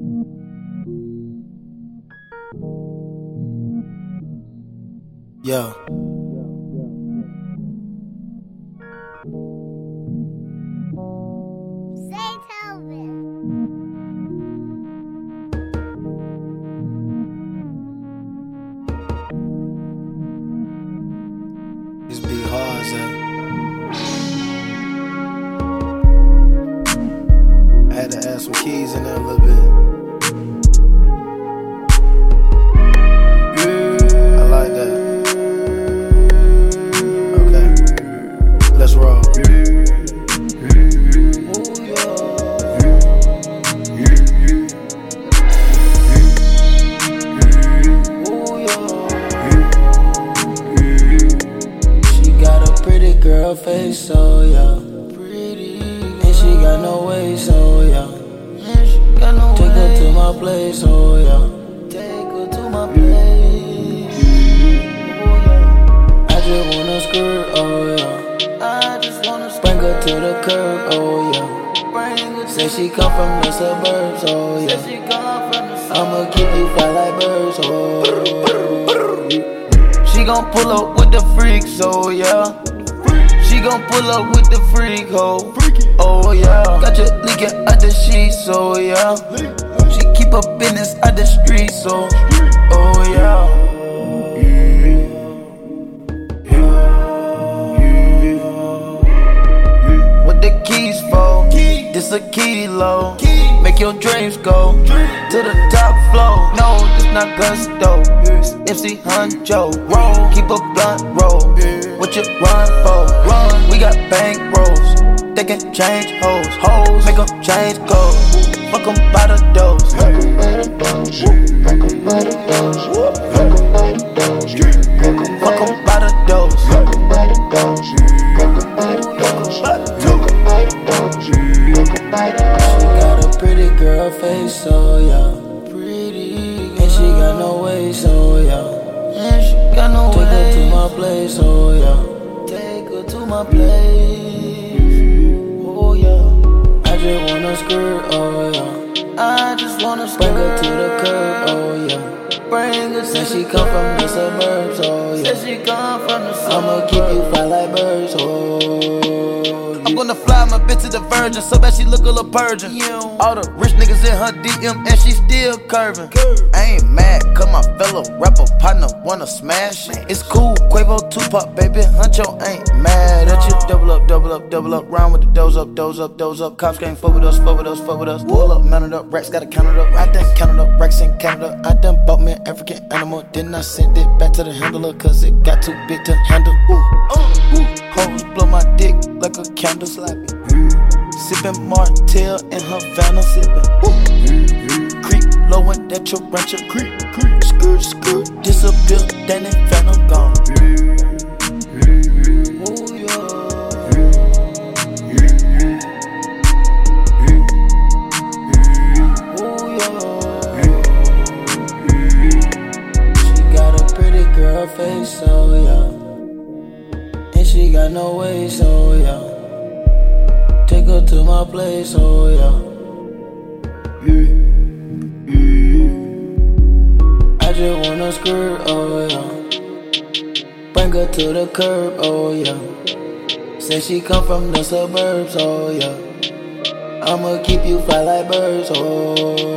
Yo. This beat hard, Zay. I had to add some keys in there a little bit. Pretty girl face, so yeah. Pretty. And she got no waist, so yeah. Take her to my place, oh yeah. Take her to my place. I just wanna skirt, oh yeah. I just wanna bring her to the curb, oh yeah. Say she come from the suburbs, oh yeah. I'ma keep you fly like birds, oh. She gon' pull up with the freaks, oh yeah. Gon' pull up with the freak, oh. Oh yeah. Got you leaking out the sheets, oh yeah. She keep her business out the streets, so oh yeah. This a kilo. Make your dreams go to the top floor. No, this not gusto. It's MC Huncho. Roll, keep a blunt roll. What you run for? Run, we got bank rolls. They can change hoes, hoes, make them change goals. Fuck them by the dose. Fuck 'em by the dose. Fuck 'em by the dose. She got no waist, so oh, yeah. And she got no Take her to my place, oh yeah. Take her to my place. Oh yeah. I just wanna skirt, oh yeah. I just wanna bring her to the curb, oh yeah. Bring her Say she come from the suburbs, oh yeah. Say she come from the suburbs. I'ma keep you fly like birds, oh. I'm gonna fly my bitch to the virgin, so bad she look a little purging. All the rich niggas in her DM and she still curving. I ain't mad, cause my fellow rapper partner wanna smash. it. It's cool, Quavo, Tupac, baby, Huncho ain't mad at you. Double up, double up, double up, round with the doze up, doze up, doze up. Cops can't fuck with us, fuck with us, fuck with us. Pull up, mounted up, racks gotta count it up. I done counted up, racks in Canada. I done bought me an African animal, then I sent it back to the handler, cause it got too big to handle. Ooh, uh, ooh, hoes blow my dick like a candle slapping. Sippin' Martell in Havana, sippin'. Ooh. Creep low and that your rancher. Creep, creep, skirt, skirt, disappear, then it phantom gone. Yeah. Ooh, yeah. Girl face, so yeah. She got no waist, so yeah. Take her to my place, oh yeah. I just wanna skirt, oh yeah. Bring her to the curb, oh yeah. Say she come from the suburbs, oh yeah. I'ma keep you fly like birds, oh